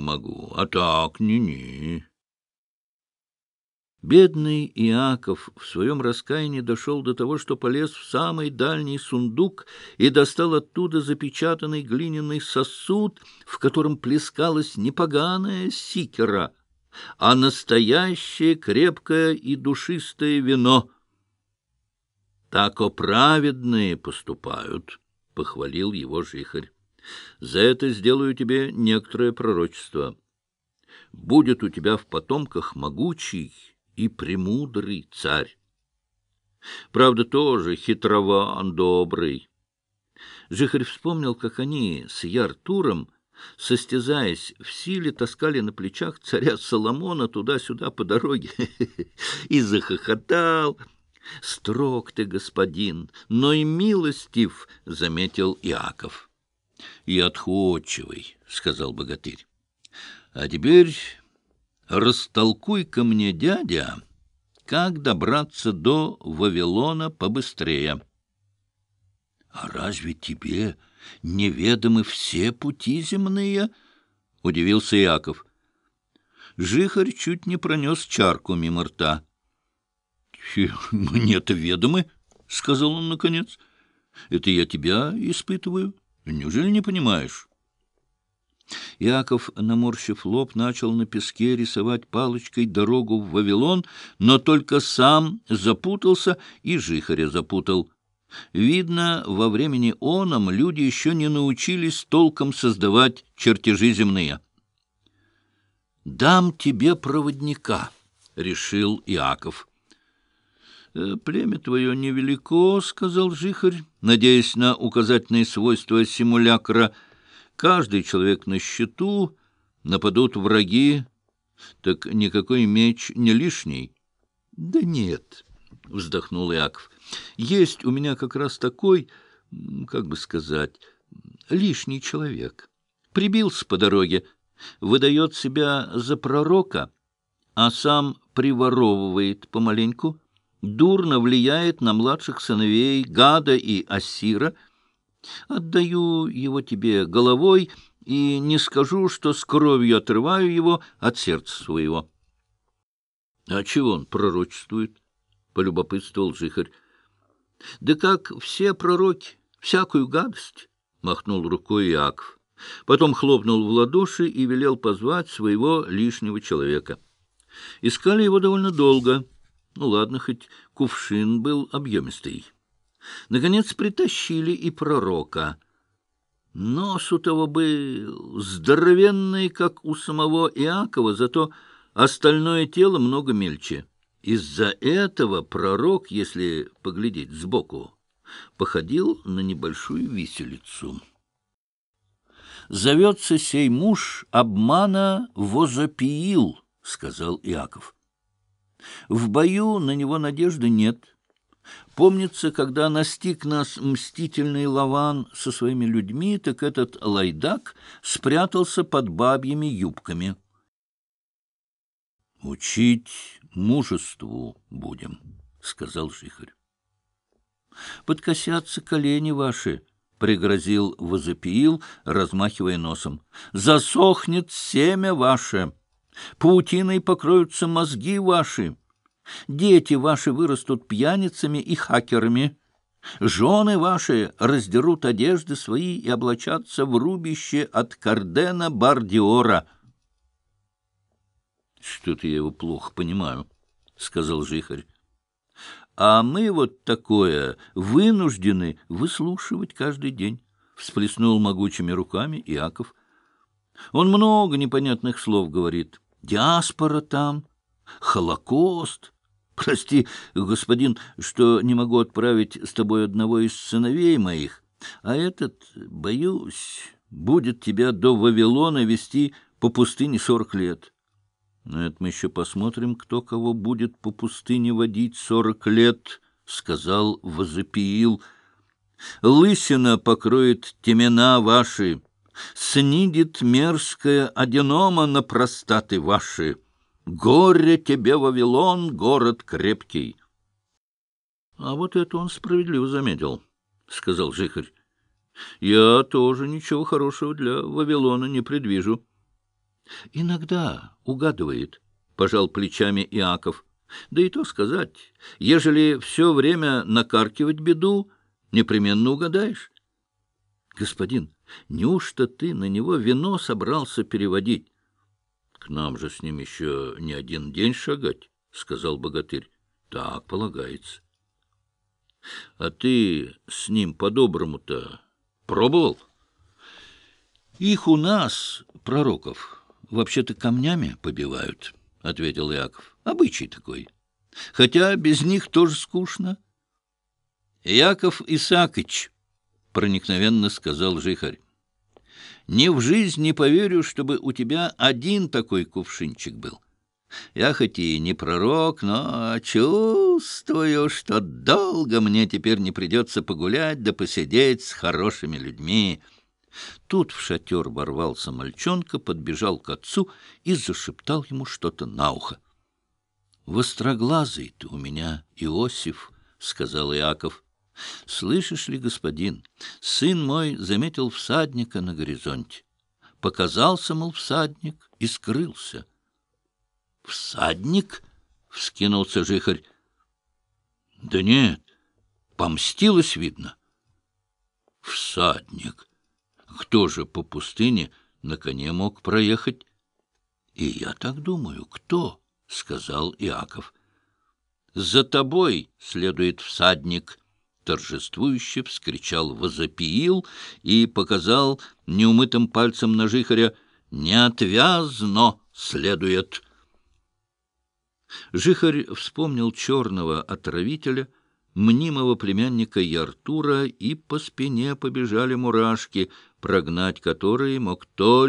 могу, а так ни-ни. Бедный Иаков в своем раскаянии дошел до того, что полез в самый дальний сундук и достал оттуда запечатанный глиняный сосуд, в котором плескалась не поганая сикера, а настоящее крепкое и душистое вино. «Так праведные поступают», — похвалил его жихарь. «За это сделаю тебе некоторое пророчество. Будет у тебя в потомках могучий, и премудрый царь. Правда, тоже хитрован добрый. Жихарь вспомнил, как они с Яртуром, состязаясь в силе, таскали на плечах царя Соломона туда-сюда по дороге и захохотал. «Строг ты, господин, но и милостив», — заметил Иаков. «И отходчивый», — сказал богатырь. «А теперь растолкуй-ка мне, дядя, как добраться до Вавилона побыстрее. — А разве тебе неведомы все пути земные? — удивился Яков. Жихарь чуть не пронес чарку мимо рта. — Мне-то ведомы, — сказал он наконец. — Это я тебя испытываю. Неужели не понимаешь? Яков, наморщив лоб, начал на песке рисовать палочкой дорогу в Вавилон, но только сам запутался и жихаря запутал. Видно, во времени оном люди еще не научились толком создавать чертежи земные. «Дам тебе проводника», — решил Иаков. «Э, «Племя твое невелико», — сказал Жихарь, надеясь на указательные свойства симулякра — Каждый человек на счету, нападут враги, так никакой меч не лишний. — Да нет, — вздохнул Яков, — есть у меня как раз такой, как бы сказать, лишний человек. Прибился по дороге, выдает себя за пророка, а сам приворовывает помаленьку, дурно влияет на младших сыновей Гада и Асира — Отдаю его тебе головой и не скажу, что с кровью отрываю его от сердца своего. — А чего он пророчествует? — полюбопытствовал жихарь. — Да как все пророки, всякую гадость, — махнул рукой Иаков. Потом хлопнул в ладоши и велел позвать своего лишнего человека. Искали его довольно долго. Ну, ладно, хоть кувшин был объемистый. Наконец притащили и пророка. Нос у того был здоровенный, как у самого Иакова, зато остальное тело много мельче. Из-за этого пророк, если поглядеть сбоку, походил на небольшую виселицу. «Зовется сей муж обмана возопиил», — сказал Иаков. «В бою на него надежды нет». Помнится, когда настиг нас мстительный Лаван со своими людьми, так этот лайдак спрятался под бабьими юбками. — Учить мужеству будем, — сказал Жихарь. — Подкосятся колени ваши, — пригрозил Возопиил, размахивая носом. — Засохнет семя ваше, паутиной покроются мозги ваши. — Дети ваши вырастут пьяницами и хакерами. Жены ваши раздерут одежды свои и облачатся в рубище от Кардена Бардиора. — Что-то я его плохо понимаю, — сказал Жихарь. — А мы вот такое вынуждены выслушивать каждый день, — всплеснул могучими руками Иаков. Он много непонятных слов говорит. Диаспора там, Холокост, Прости, господин, что не могу отправить с тобой одного из сыновей моих, а этот, боюсь, будет тебя до Вавилона вести по пустыне сорок лет. Но это мы еще посмотрим, кто кого будет по пустыне водить сорок лет, — сказал Возопиил. Лысина покроет темена ваши, снидит мерзкая одинома на простаты ваши. Горе тебе, Вавилон, город крепкий! — А вот это он справедливо заметил, — сказал Жихарь. — Я тоже ничего хорошего для Вавилона не предвижу. — Иногда угадывает, — пожал плечами Иаков. — Да и то сказать, ежели все время накаркивать беду, непременно угадаешь. — Господин, неужто ты на него вино собрался переводить? — К нам же с ним еще не один день шагать, — сказал богатырь. — Так полагается. — А ты с ним по-доброму-то пробовал? — Их у нас, пророков, вообще-то камнями побивают, — ответил Яков. — Обычай такой. Хотя без них тоже скучно. — Яков Исакыч, — проникновенно сказал Жихарь, — ни в жизнь не поверю, чтобы у тебя один такой кувшинчик был. Я хоть и не пророк, но чувствую, что долго мне теперь не придется погулять да посидеть с хорошими людьми. Тут в шатер ворвался мальчонка, подбежал к отцу и зашептал ему что-то на ухо. — Востроглазый ты у меня, Иосиф, — сказал Иаков. — Слышишь ли, господин, сын мой заметил всадника на горизонте. Показался, мол, всадник и скрылся. — Всадник? — вскинулся жихарь. — Да нет, помстилось, видно. — Всадник! — кто же по пустыне на коне мог проехать? — И я так думаю, кто? — сказал Иаков. — За тобой следует всадник! — торжествующе вскричал возопиил и показал неумытым пальцем на жихаря. — Неотвязно следует! Жихарь вспомнил черного отравителя — мнимого племянника Яртура, и по спине побежали мурашки, прогнать которые мог только